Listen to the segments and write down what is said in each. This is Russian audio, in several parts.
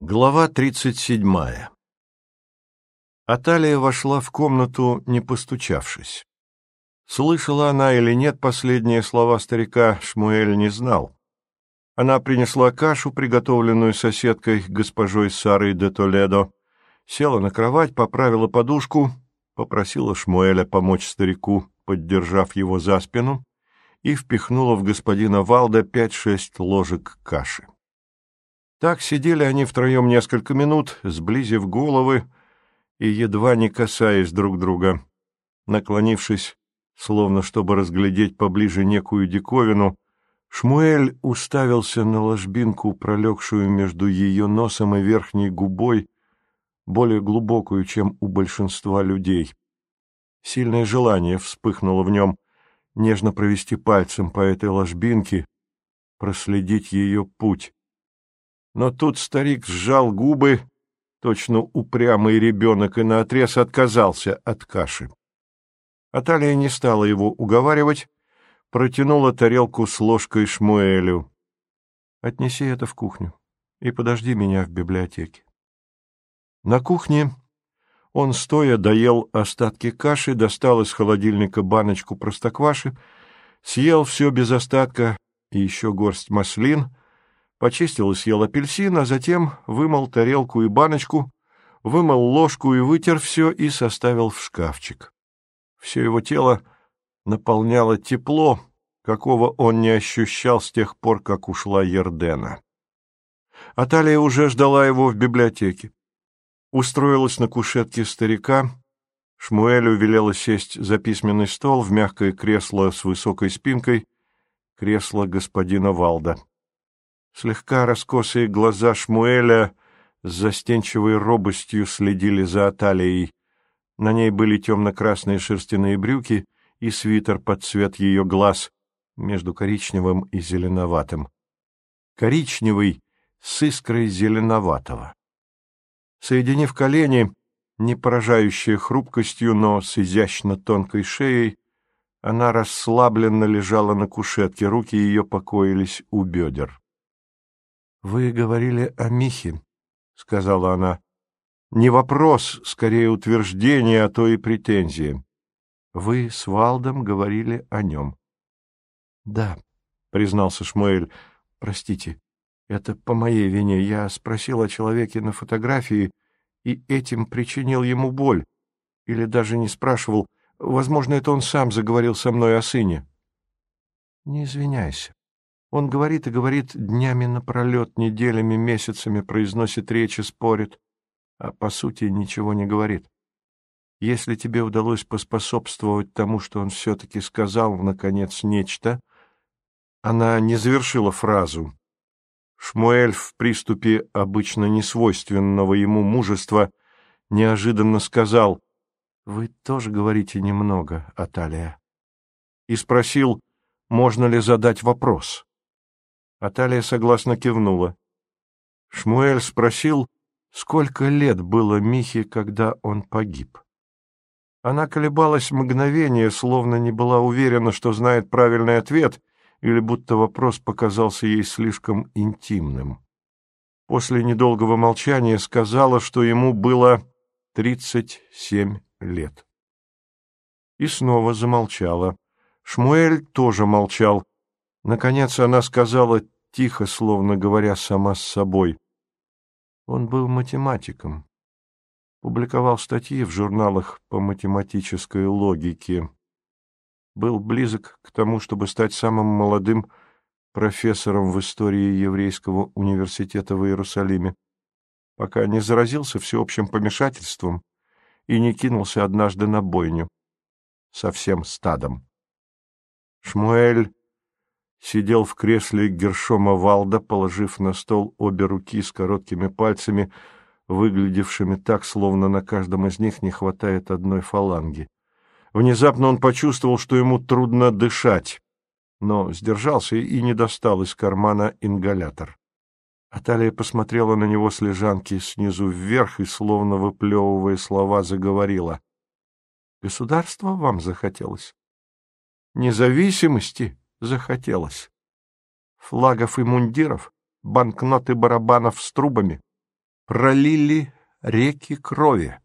Глава тридцать седьмая Аталия вошла в комнату, не постучавшись. Слышала она или нет последние слова старика, Шмуэль не знал. Она принесла кашу, приготовленную соседкой, госпожой Сарой де Толедо, села на кровать, поправила подушку, попросила Шмуэля помочь старику, поддержав его за спину, и впихнула в господина Валда пять-шесть ложек каши. Так сидели они втроем несколько минут, сблизив головы и едва не касаясь друг друга. Наклонившись, словно чтобы разглядеть поближе некую диковину, Шмуэль уставился на ложбинку, пролегшую между ее носом и верхней губой, более глубокую, чем у большинства людей. Сильное желание вспыхнуло в нем нежно провести пальцем по этой ложбинке, проследить ее путь. Но тут старик сжал губы, точно упрямый ребенок, и наотрез отказался от каши. Аталия не стала его уговаривать, протянула тарелку с ложкой Шмуэлю. «Отнеси это в кухню и подожди меня в библиотеке». На кухне он, стоя, доел остатки каши, достал из холодильника баночку простокваши, съел все без остатка и еще горсть маслин, почистил и съел апельсин, а затем вымыл тарелку и баночку, вымыл ложку и вытер все и составил в шкафчик. Все его тело наполняло тепло, какого он не ощущал с тех пор, как ушла Ердена. Аталия уже ждала его в библиотеке устроилась на кушетке старика. Шмуэлю велела сесть за письменный стол в мягкое кресло с высокой спинкой, кресло господина Валда. Слегка раскосые глаза Шмуэля с застенчивой робостью следили за Аталией. На ней были темно-красные шерстяные брюки и свитер под цвет ее глаз между коричневым и зеленоватым. Коричневый с искрой зеленоватого. Соединив колени, не поражающие хрупкостью, но с изящно тонкой шеей, она расслабленно лежала на кушетке, руки ее покоились у бедер. — Вы говорили о Михе, — сказала она. — Не вопрос, скорее утверждение, а то и претензия. Вы с Валдом говорили о нем. — Да, — признался Шмуэль, — простите. Это по моей вине. Я спросил о человеке на фотографии и этим причинил ему боль. Или даже не спрашивал. Возможно, это он сам заговорил со мной о сыне. Не извиняйся. Он говорит и говорит днями напролет, неделями, месяцами, произносит речи, спорит, а по сути ничего не говорит. Если тебе удалось поспособствовать тому, что он все-таки сказал, наконец, нечто, она не завершила фразу, Шмуэль в приступе обычно несвойственного ему мужества неожиданно сказал «Вы тоже говорите немного, Аталия». И спросил, можно ли задать вопрос. Аталия согласно кивнула. Шмуэль спросил, сколько лет было Михе, когда он погиб. Она колебалась мгновение, словно не была уверена, что знает правильный ответ, или будто вопрос показался ей слишком интимным. После недолгого молчания сказала, что ему было тридцать семь лет. И снова замолчала. Шмуэль тоже молчал. Наконец она сказала тихо, словно говоря сама с собой. Он был математиком. Публиковал статьи в журналах по математической логике был близок к тому, чтобы стать самым молодым профессором в истории еврейского университета в Иерусалиме, пока не заразился всеобщим помешательством и не кинулся однажды на бойню со всем стадом. Шмуэль сидел в кресле Гершома Валда, положив на стол обе руки с короткими пальцами, выглядевшими так, словно на каждом из них не хватает одной фаланги. Внезапно он почувствовал, что ему трудно дышать, но сдержался и не достал из кармана ингалятор. Аталия посмотрела на него с лежанки снизу вверх и, словно выплевывая слова, заговорила. — Государство вам захотелось? Независимости захотелось. Флагов и мундиров, банкноты барабанов с трубами. пролили реки крови,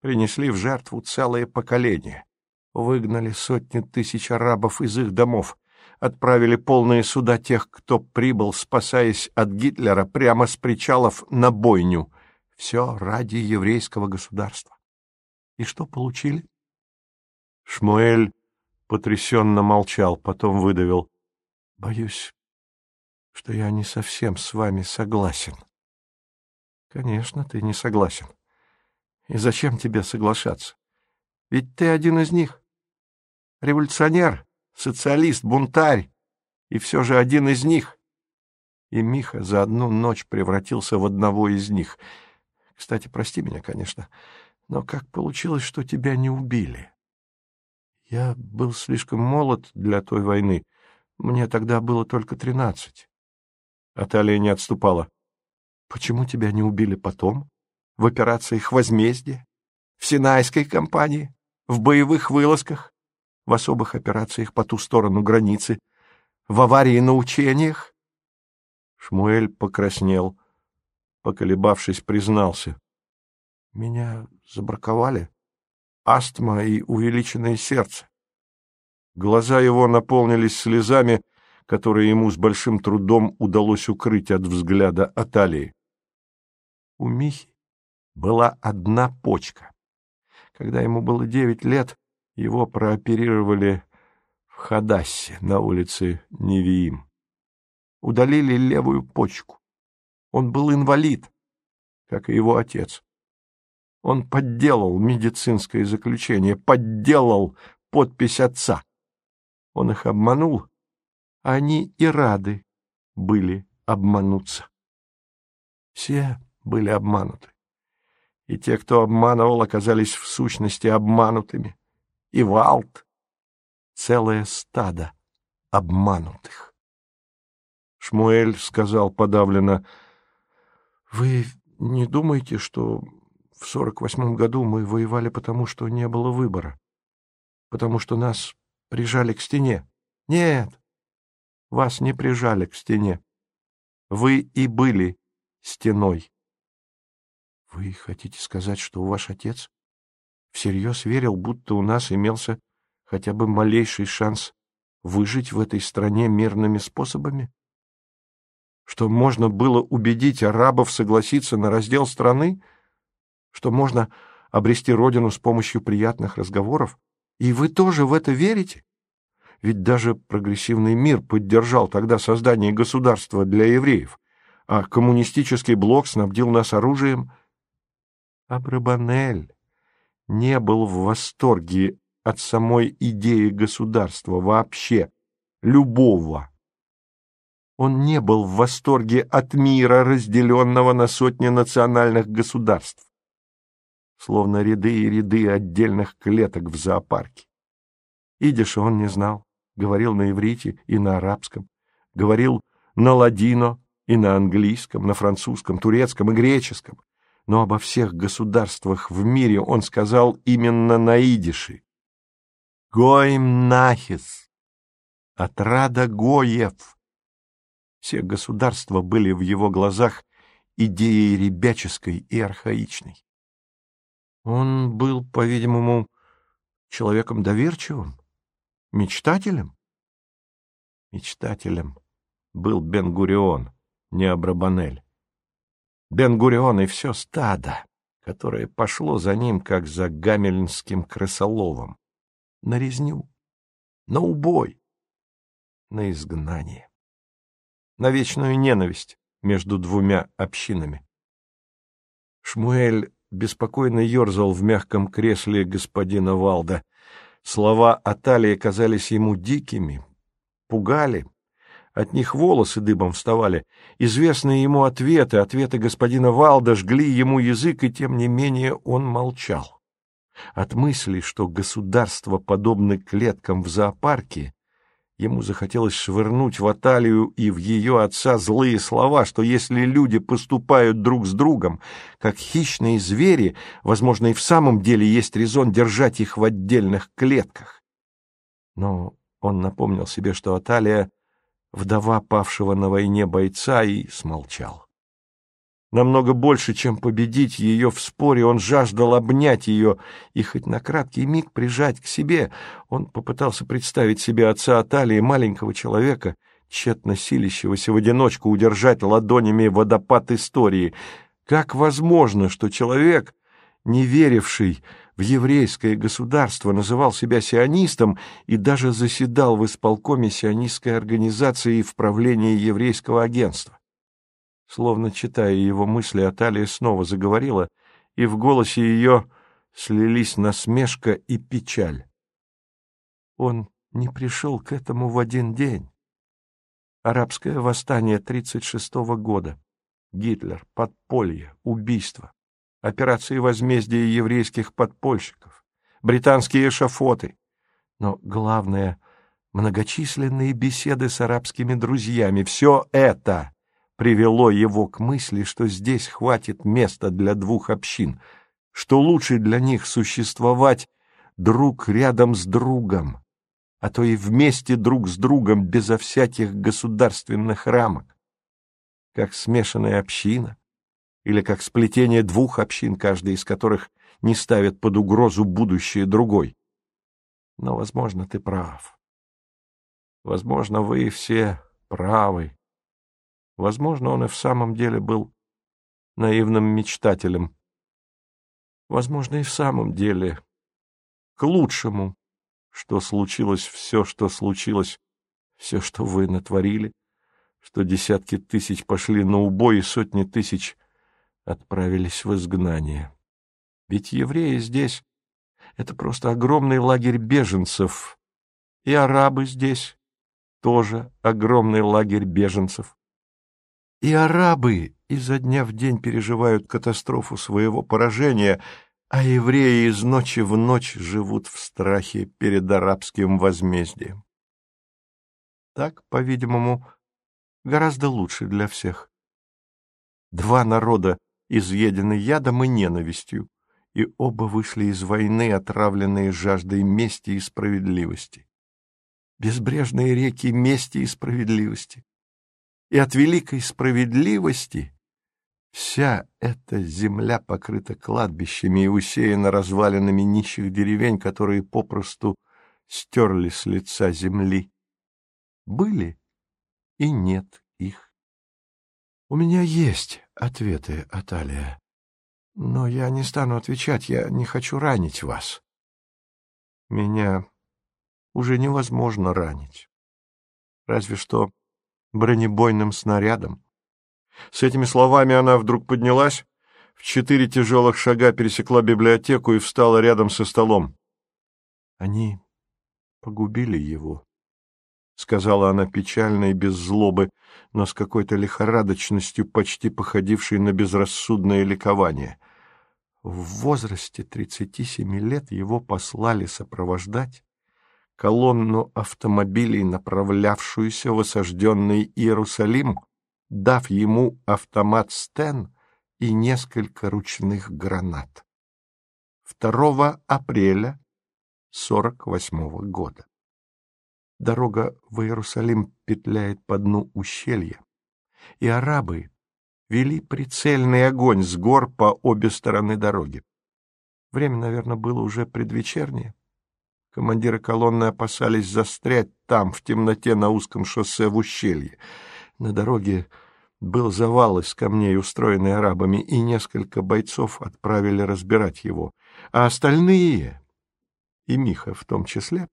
принесли в жертву целое поколение, выгнали сотни тысяч арабов из их домов, отправили полные суда тех, кто прибыл, спасаясь от Гитлера, прямо с причалов на бойню. Все ради еврейского государства. И что получили? Шмуэль потрясенно молчал, потом выдавил. — Боюсь, что я не совсем с вами согласен. — Конечно, ты не согласен. И зачем тебе соглашаться? Ведь ты один из них. Революционер, социалист, бунтарь, и все же один из них. И Миха за одну ночь превратился в одного из них. Кстати, прости меня, конечно, но как получилось, что тебя не убили? Я был слишком молод для той войны. Мне тогда было только тринадцать. Аталия не отступала. Почему тебя не убили потом? В операциях возмездия? В Синайской кампании? В боевых вылазках? В особых операциях по ту сторону границы? В аварии на учениях? Шмуэль покраснел. Поколебавшись, признался. Меня забраковали. Астма и увеличенное сердце. Глаза его наполнились слезами, которые ему с большим трудом удалось укрыть от взгляда Аталии. У Михи была одна почка. Когда ему было девять лет, его прооперировали в Хадассе на улице Невиим. Удалили левую почку. Он был инвалид, как и его отец. Он подделал медицинское заключение, подделал подпись отца. Он их обманул, а они и рады были обмануться. Все были обмануты. И те, кто обманывал, оказались в сущности обманутыми. И Валт — целое стадо обманутых. Шмуэль сказал подавленно, «Вы не думаете, что в сорок восьмом году мы воевали потому, что не было выбора? Потому что нас прижали к стене? Нет, вас не прижали к стене. Вы и были стеной. Вы хотите сказать, что ваш отец всерьез верил, будто у нас имелся хотя бы малейший шанс выжить в этой стране мирными способами? Что можно было убедить арабов согласиться на раздел страны? Что можно обрести родину с помощью приятных разговоров? И вы тоже в это верите? Ведь даже прогрессивный мир поддержал тогда создание государства для евреев, а коммунистический блок снабдил нас оружием — Абрабанель не был в восторге от самой идеи государства вообще, любого. Он не был в восторге от мира, разделенного на сотни национальных государств, словно ряды и ряды отдельных клеток в зоопарке. Идиша он не знал, говорил на иврите и на арабском, говорил на ладино и на английском, на французском, турецком и греческом, но обо всех государствах в мире он сказал именно на идише. «Гоим нахис» — «Отрада Гоев». Все государства были в его глазах идеей ребяческой и архаичной. Он был, по-видимому, человеком доверчивым, мечтателем. Мечтателем был Бен-Гурион, не Абрабанель. Бен-Гурион и все стадо, которое пошло за ним, как за гамельнским крысоловом, на резню, на убой, на изгнание, на вечную ненависть между двумя общинами. Шмуэль беспокойно ерзал в мягком кресле господина Валда. Слова Аталии казались ему дикими, пугали, от них волосы дыбом вставали. Известные ему ответы, ответы господина Валда жгли ему язык, и тем не менее он молчал. От мысли, что государство подобно клеткам в зоопарке, ему захотелось швырнуть в Аталию и в ее отца злые слова, что если люди поступают друг с другом, как хищные звери, возможно, и в самом деле есть резон держать их в отдельных клетках. Но он напомнил себе, что Аталия — вдова павшего на войне бойца, и смолчал. Намного больше, чем победить ее в споре, он жаждал обнять ее и хоть на краткий миг прижать к себе. Он попытался представить себе отца Аталии, маленького человека, тщетно силящегося в одиночку удержать ладонями водопад истории. Как возможно, что человек, не веривший в еврейское государство, называл себя сионистом и даже заседал в исполкоме сионистской организации и в правлении еврейского агентства? Словно читая его мысли, Аталия снова заговорила, и в голосе ее слились насмешка и печаль. Он не пришел к этому в один день. Арабское восстание 36-го года, Гитлер, подполье, убийство, операции возмездия еврейских подпольщиков, британские эшафоты. Но главное — многочисленные беседы с арабскими друзьями. Все это привело его к мысли, что здесь хватит места для двух общин, что лучше для них существовать друг рядом с другом, а то и вместе друг с другом безо всяких государственных рамок, как смешанная община или как сплетение двух общин, каждая из которых не ставит под угрозу будущее другой. Но, возможно, ты прав. Возможно, вы все правы, Возможно, он и в самом деле был наивным мечтателем. Возможно, и в самом деле к лучшему, что случилось все, что случилось, все, что вы натворили, что десятки тысяч пошли на убой и сотни тысяч отправились в изгнание. Ведь евреи здесь — это просто огромный лагерь беженцев, и арабы здесь тоже огромный лагерь беженцев. И арабы изо дня в день переживают катастрофу своего поражения, а евреи из ночи в ночь живут в страхе перед арабским возмездием. Так, по-видимому, гораздо лучше для всех. Два народа изъедены ядом и ненавистью, и оба вышли из войны, отравленные жаждой мести и справедливости. Безбрежные реки мести и справедливости и от великой справедливости вся эта земля покрыта кладбищами и усеяна развалинами нищих деревень, которые попросту стерли с лица земли. Были и нет их. У меня есть ответы, Аталия, но я не стану отвечать, я не хочу ранить вас. Меня уже невозможно ранить. Разве что бронебойным снарядом. С этими словами она вдруг поднялась, в четыре тяжелых шага пересекла библиотеку и встала рядом со столом. «Они погубили его», — сказала она печально и без злобы, но с какой-то лихорадочностью, почти походившей на безрассудное ликование. В возрасте тридцати семи лет его послали сопровождать колонну автомобилей, направлявшуюся в осажденный Иерусалим, дав ему автомат Стен и несколько ручных гранат. 2 апреля 48 -го года. Дорога в Иерусалим петляет по дну ущелья, и арабы вели прицельный огонь с гор по обе стороны дороги. Время, наверное, было уже предвечернее. Командиры колонны опасались застрять там, в темноте на узком шоссе в ущелье. На дороге был завал из камней, устроенный арабами, и несколько бойцов отправили разбирать его. А остальные, и Миха в том числе,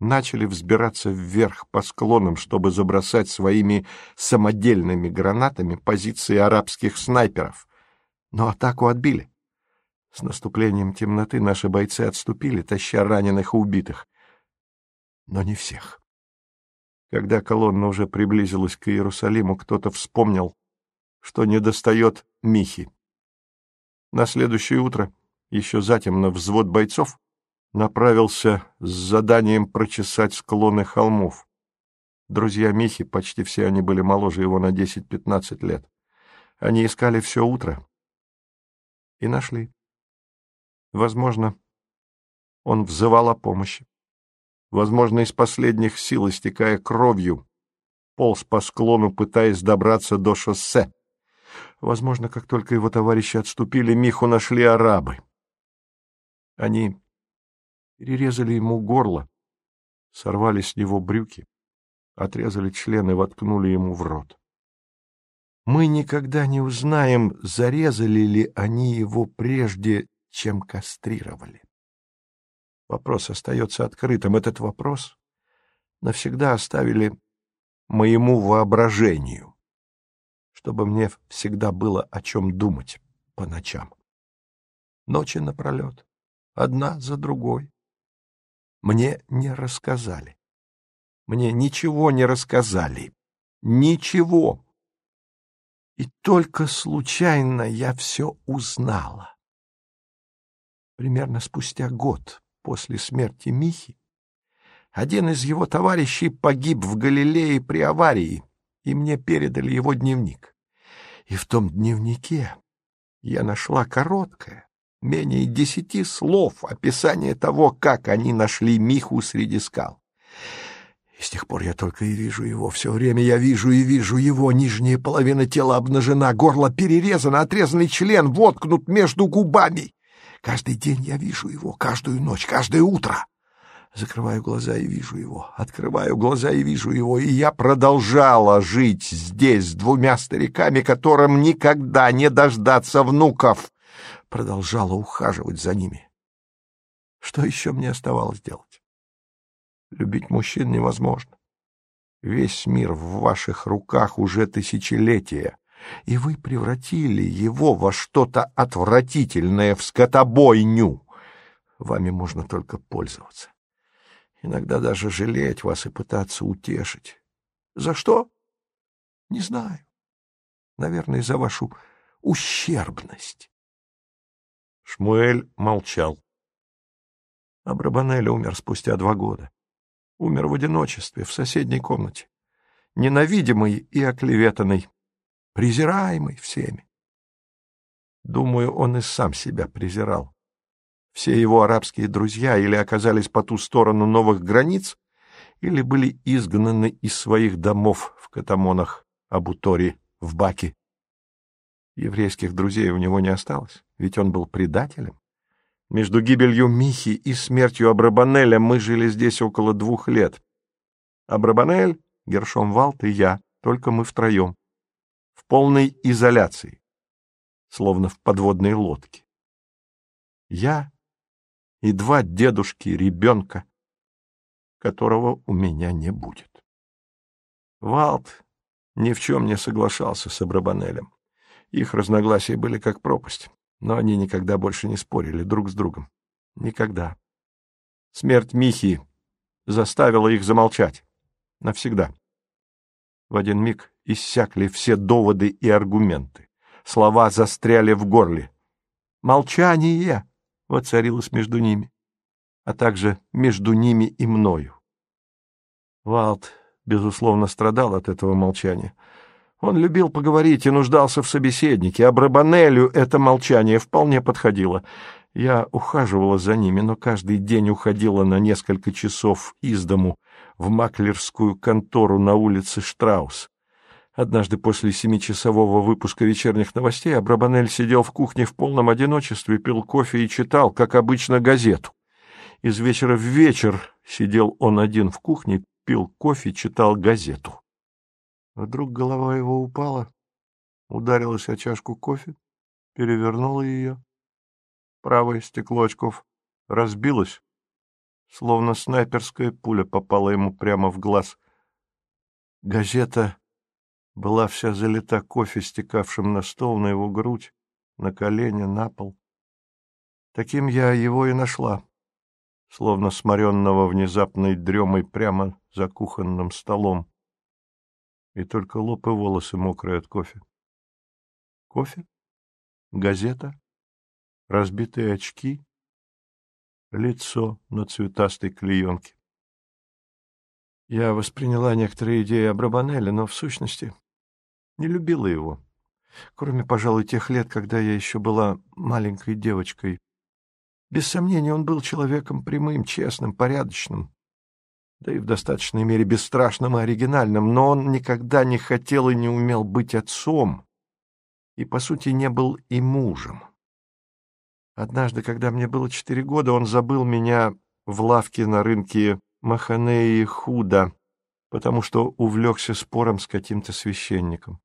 начали взбираться вверх по склонам, чтобы забросать своими самодельными гранатами позиции арабских снайперов. Но атаку отбили. С наступлением темноты наши бойцы отступили, таща раненых и убитых. Но не всех. Когда колонна уже приблизилась к Иерусалиму, кто-то вспомнил, что недостает Михи. На следующее утро, еще затем на взвод бойцов, направился с заданием прочесать склоны холмов. Друзья Михи, почти все они были моложе его на 10-15 лет. Они искали все утро и нашли. Возможно, он взывал о помощи. Возможно, из последних сил, истекая кровью, полз по склону, пытаясь добраться до шоссе. Возможно, как только его товарищи отступили, Миху нашли арабы. Они перерезали ему горло, сорвали с него брюки, отрезали член и воткнули ему в рот. Мы никогда не узнаем, зарезали ли они его прежде, чем кастрировали. Вопрос остается открытым. Этот вопрос навсегда оставили моему воображению, чтобы мне всегда было о чем думать по ночам. Ночи напролет, одна за другой. Мне не рассказали. Мне ничего не рассказали. Ничего. И только случайно я все узнала. Примерно спустя год после смерти Михи один из его товарищей погиб в Галилее при аварии, и мне передали его дневник. И в том дневнике я нашла короткое, менее десяти слов описание того, как они нашли Миху среди скал. И с тех пор я только и вижу его. Все время я вижу и вижу его. Нижняя половина тела обнажена, горло перерезано, отрезанный член воткнут между губами. Каждый день я вижу его, каждую ночь, каждое утро. Закрываю глаза и вижу его, открываю глаза и вижу его, и я продолжала жить здесь с двумя стариками, которым никогда не дождаться внуков продолжала ухаживать за ними. Что еще мне оставалось делать? Любить мужчин невозможно. Весь мир в ваших руках уже тысячелетия, и вы превратили его во что-то отвратительное, в скотобойню. Вами можно только пользоваться. Иногда даже жалеть вас и пытаться утешить. За что? Не знаю. Наверное, за вашу ущербность. Шмуэль молчал. Абрабанель умер спустя два года. Умер в одиночестве, в соседней комнате. Ненавидимый и оклеветанный, презираемый всеми. Думаю, он и сам себя презирал. Все его арабские друзья или оказались по ту сторону новых границ, или были изгнаны из своих домов в Катамонах, Абутори, в Баке. Еврейских друзей у него не осталось, ведь он был предателем. Между гибелью Михи и смертью Абрабанеля мы жили здесь около двух лет. Абрабанель, Гершом Валт и я, только мы втроем. В полной изоляции, словно в подводной лодке. Я и два дедушки ребенка, которого у меня не будет. Валт ни в чем не соглашался с Абрабанелем. Их разногласия были как пропасть, но они никогда больше не спорили друг с другом. Никогда. Смерть Михи заставила их замолчать. Навсегда. В один миг иссякли все доводы и аргументы. Слова застряли в горле. Молчание воцарилось между ними, а также между ними и мною. Валт, безусловно, страдал от этого молчания — он любил поговорить и нуждался в собеседнике, а Брабанелю это молчание вполне подходило. Я ухаживала за ними, но каждый день уходила на несколько часов из дому в маклерскую контору на улице Штраус. Однажды после семичасового выпуска вечерних новостей Абрабанель сидел в кухне в полном одиночестве, пил кофе и читал, как обычно, газету. Из вечера в вечер сидел он один в кухне, пил кофе, читал газету. Вдруг голова его упала, ударилась о чашку кофе, перевернула ее. Правое стекло очков разбилось, словно снайперская пуля попала ему прямо в глаз. Газета была вся залита кофе, стекавшим на стол, на его грудь, на колени, на пол. Таким я его и нашла, словно сморенного внезапной дремой прямо за кухонным столом и только лоб и волосы мокрые от кофе. Кофе? Газета? Разбитые очки? Лицо на цветастой клеенке. Я восприняла некоторые идеи об Рабанеле, но в сущности не любила его. Кроме, пожалуй, тех лет, когда я еще была маленькой девочкой. Без сомнения, он был человеком прямым, честным, порядочным да и в достаточной мере бесстрашным и оригинальным, но он никогда не хотел и не умел быть отцом, и, по сути, не был и мужем. Однажды, когда мне было четыре года, он забыл меня в лавке на рынке Маханеи Худа, потому что увлекся спором с каким-то священником.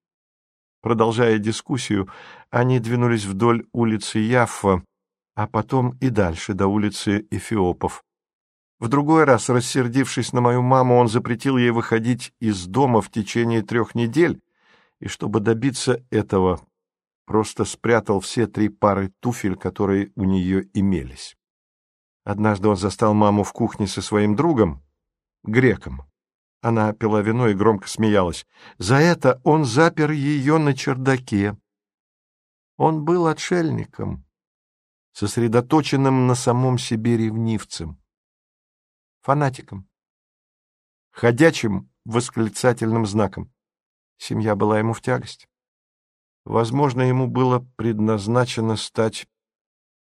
Продолжая дискуссию, они двинулись вдоль улицы Яффа, а потом и дальше, до улицы Эфиопов. В другой раз, рассердившись на мою маму, он запретил ей выходить из дома в течение трех недель, и чтобы добиться этого, просто спрятал все три пары туфель, которые у нее имелись. Однажды он застал маму в кухне со своим другом, греком. Она пила вино и громко смеялась. За это он запер ее на чердаке. Он был отшельником, сосредоточенным на самом себе ревнивцем, фанатиком, ходячим восклицательным знаком. Семья была ему в тягость. Возможно, ему было предназначено стать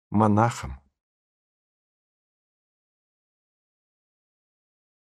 монахом.